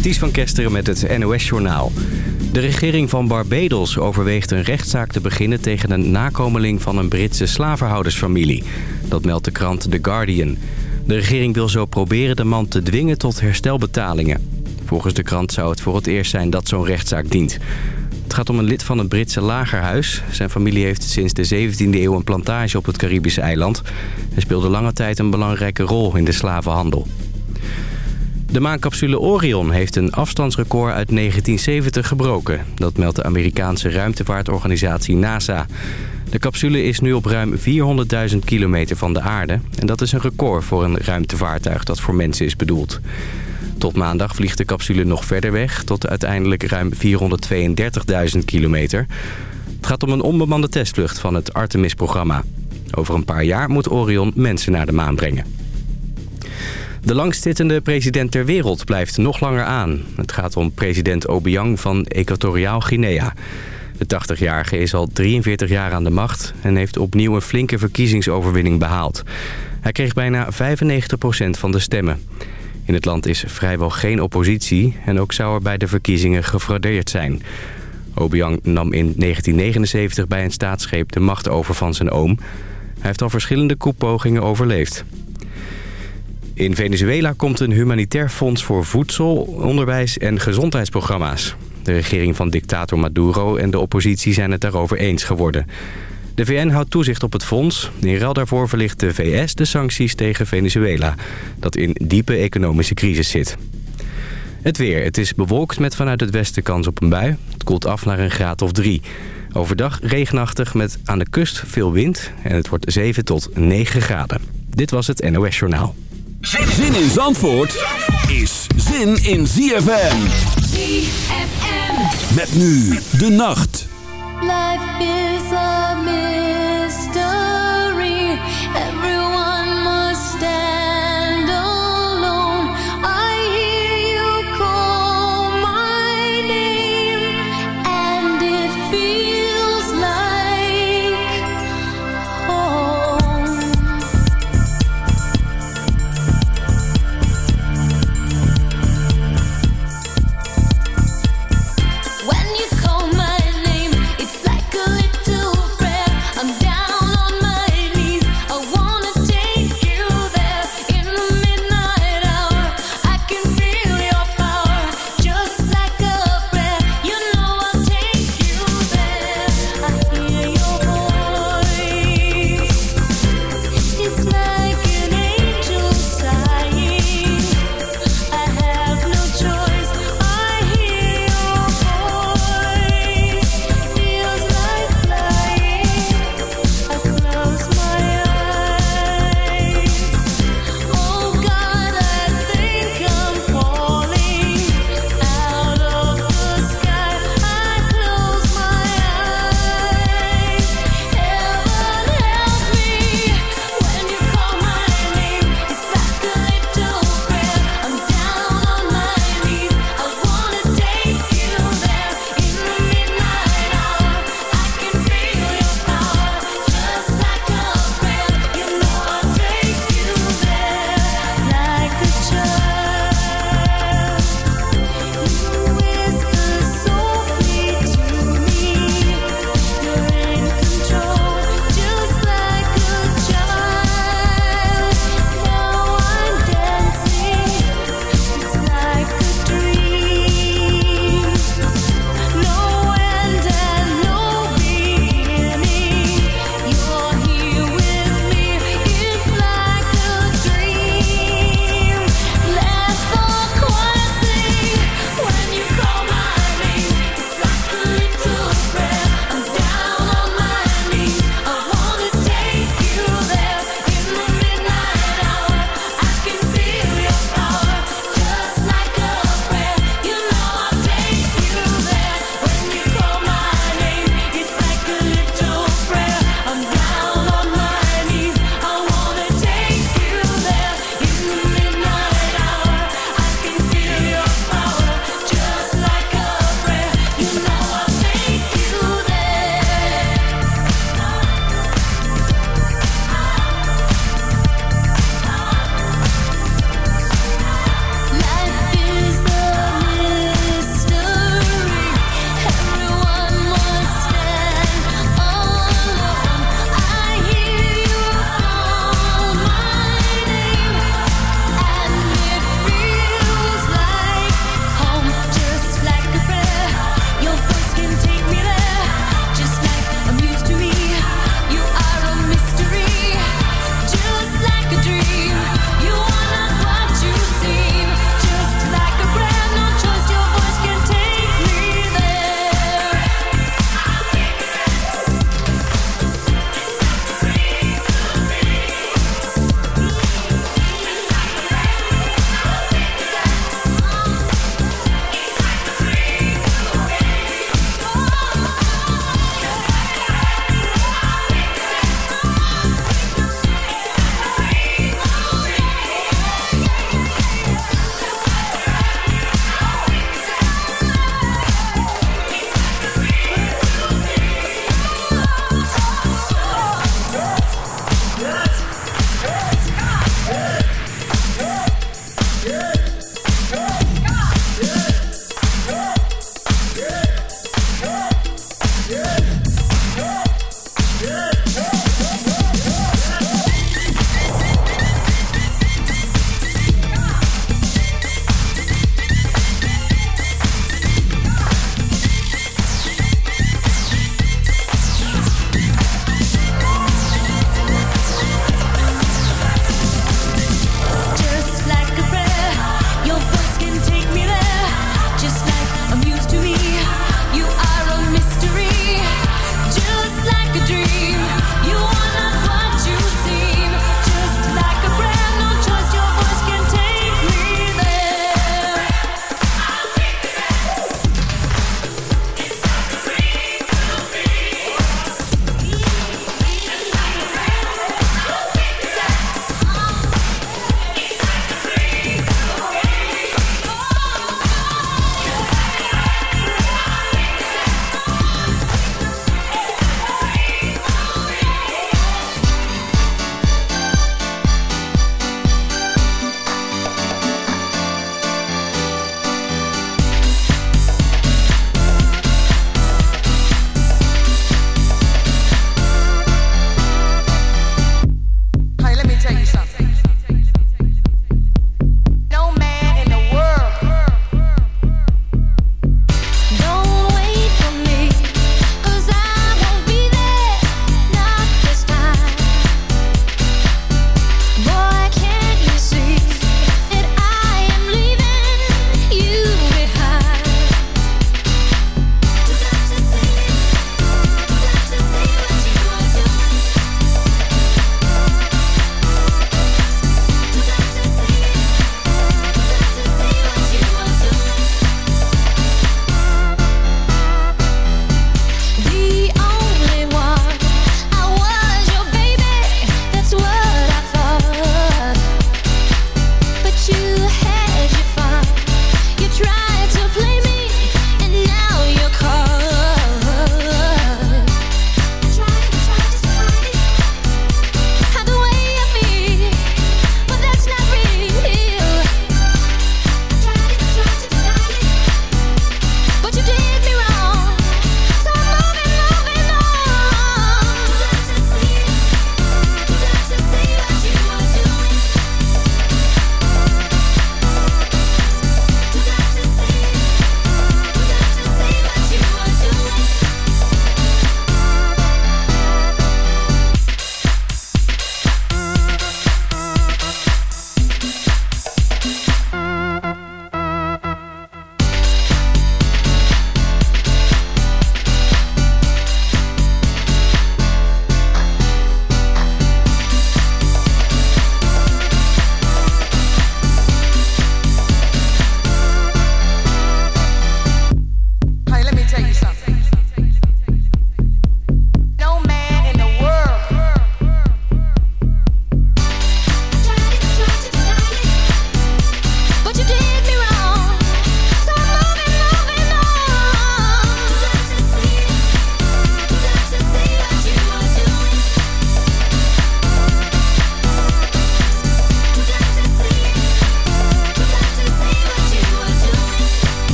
Ties van Kesteren met het NOS-journaal. De regering van Barbados overweegt een rechtszaak te beginnen... tegen een nakomeling van een Britse slavenhoudersfamilie. Dat meldt de krant The Guardian. De regering wil zo proberen de man te dwingen tot herstelbetalingen. Volgens de krant zou het voor het eerst zijn dat zo'n rechtszaak dient. Het gaat om een lid van het Britse lagerhuis. Zijn familie heeft sinds de 17e eeuw een plantage op het Caribische eiland. Hij speelde lange tijd een belangrijke rol in de slavenhandel. De maancapsule Orion heeft een afstandsrecord uit 1970 gebroken. Dat meldt de Amerikaanse ruimtevaartorganisatie NASA. De capsule is nu op ruim 400.000 kilometer van de aarde. En dat is een record voor een ruimtevaartuig dat voor mensen is bedoeld. Tot maandag vliegt de capsule nog verder weg, tot uiteindelijk ruim 432.000 kilometer. Het gaat om een onbemande testvlucht van het Artemis-programma. Over een paar jaar moet Orion mensen naar de maan brengen. De langstzittende president ter wereld blijft nog langer aan. Het gaat om president Obiang van Equatoriaal Guinea. De 80-jarige is al 43 jaar aan de macht en heeft opnieuw een flinke verkiezingsoverwinning behaald. Hij kreeg bijna 95% van de stemmen. In het land is vrijwel geen oppositie en ook zou er bij de verkiezingen gefraudeerd zijn. Obiang nam in 1979 bij een staatsgreep de macht over van zijn oom. Hij heeft al verschillende koepogingen overleefd. In Venezuela komt een humanitair fonds voor voedsel, onderwijs en gezondheidsprogramma's. De regering van dictator Maduro en de oppositie zijn het daarover eens geworden. De VN houdt toezicht op het fonds. In ruil daarvoor verlicht de VS de sancties tegen Venezuela... dat in diepe economische crisis zit. Het weer. Het is bewolkt met vanuit het westen kans op een bui. Het koelt af naar een graad of drie. Overdag regenachtig met aan de kust veel wind. En het wordt 7 tot 9 graden. Dit was het NOS Journaal. Zin in Zandvoort is zin in ZFM. ZFM. Met nu de nacht. Life is a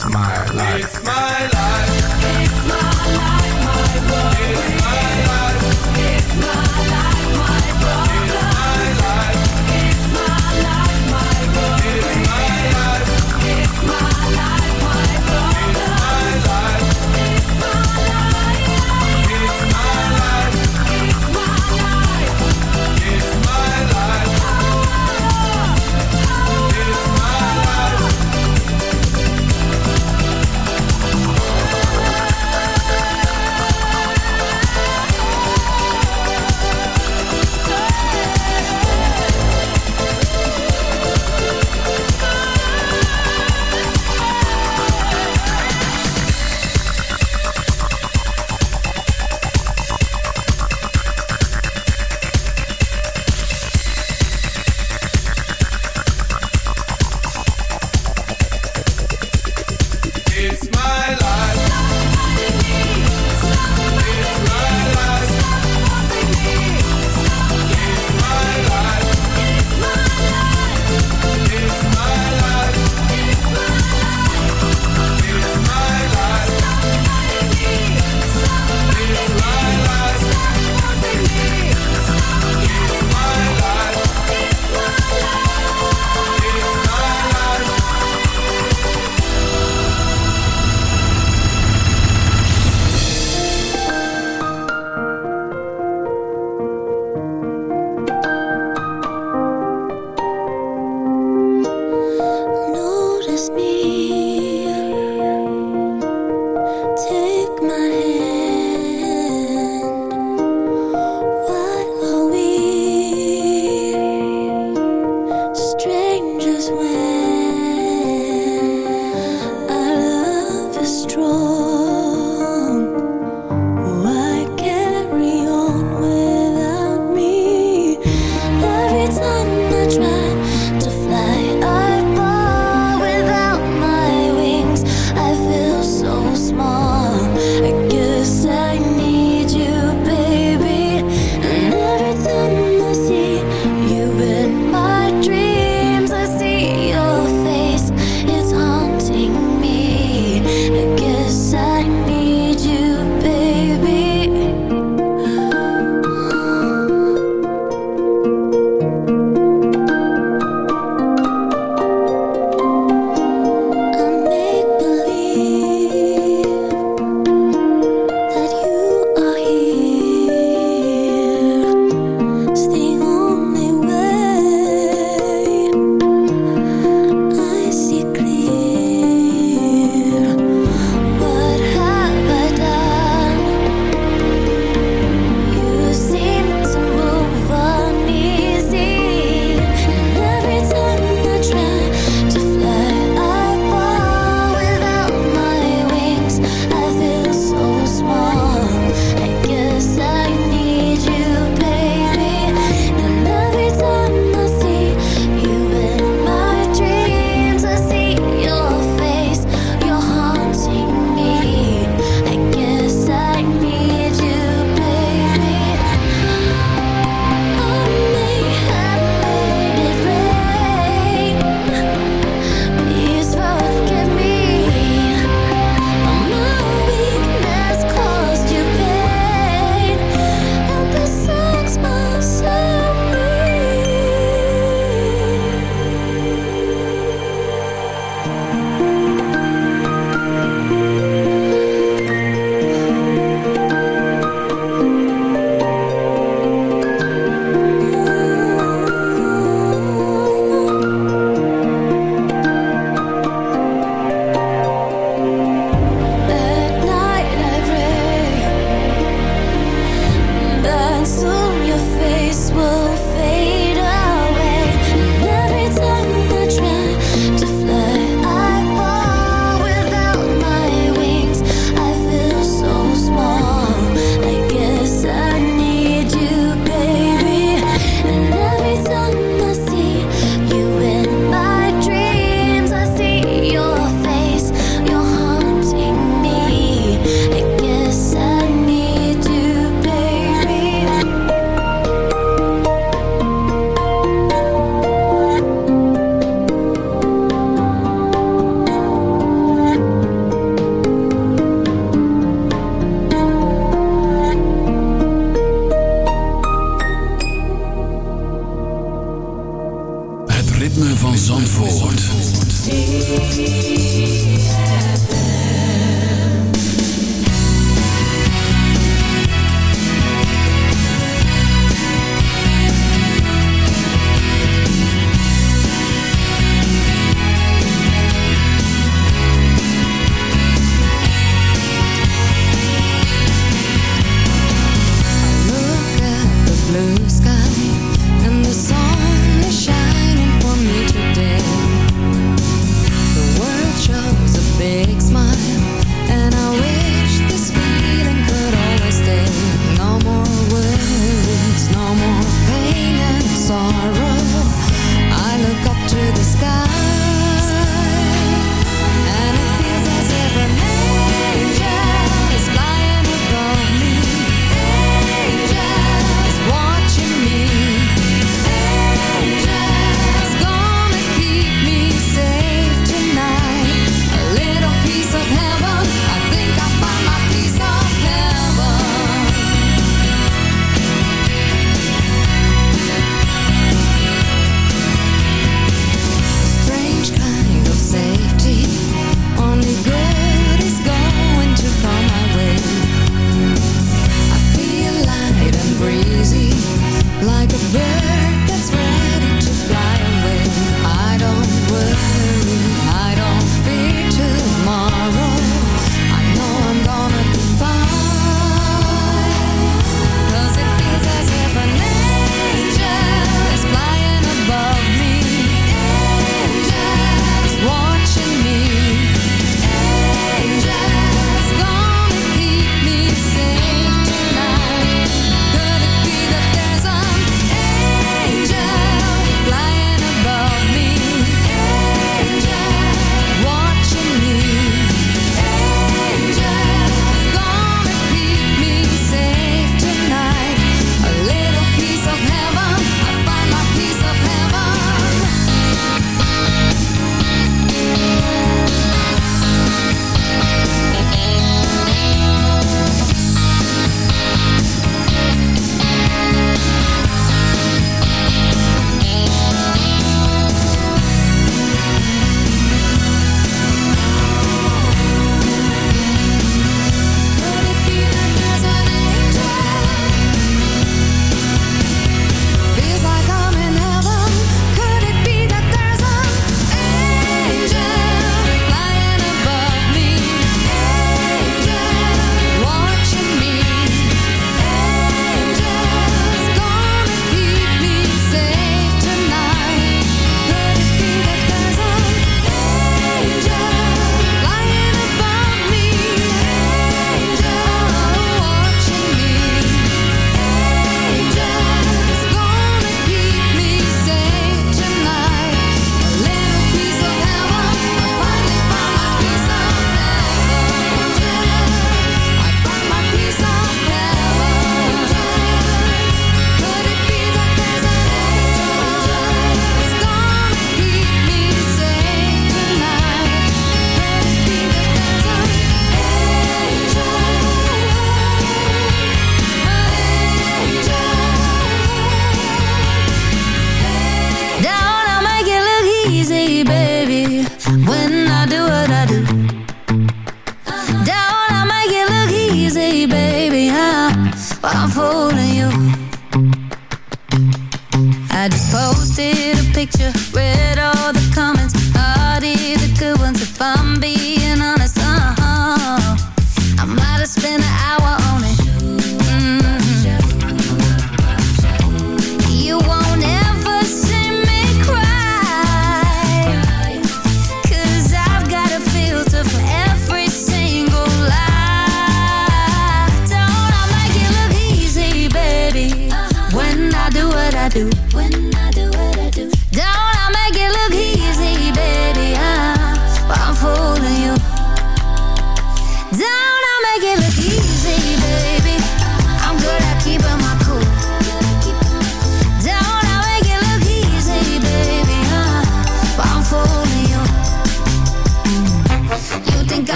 It's my life. It's my life. It's my life, my world. It's my life.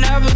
never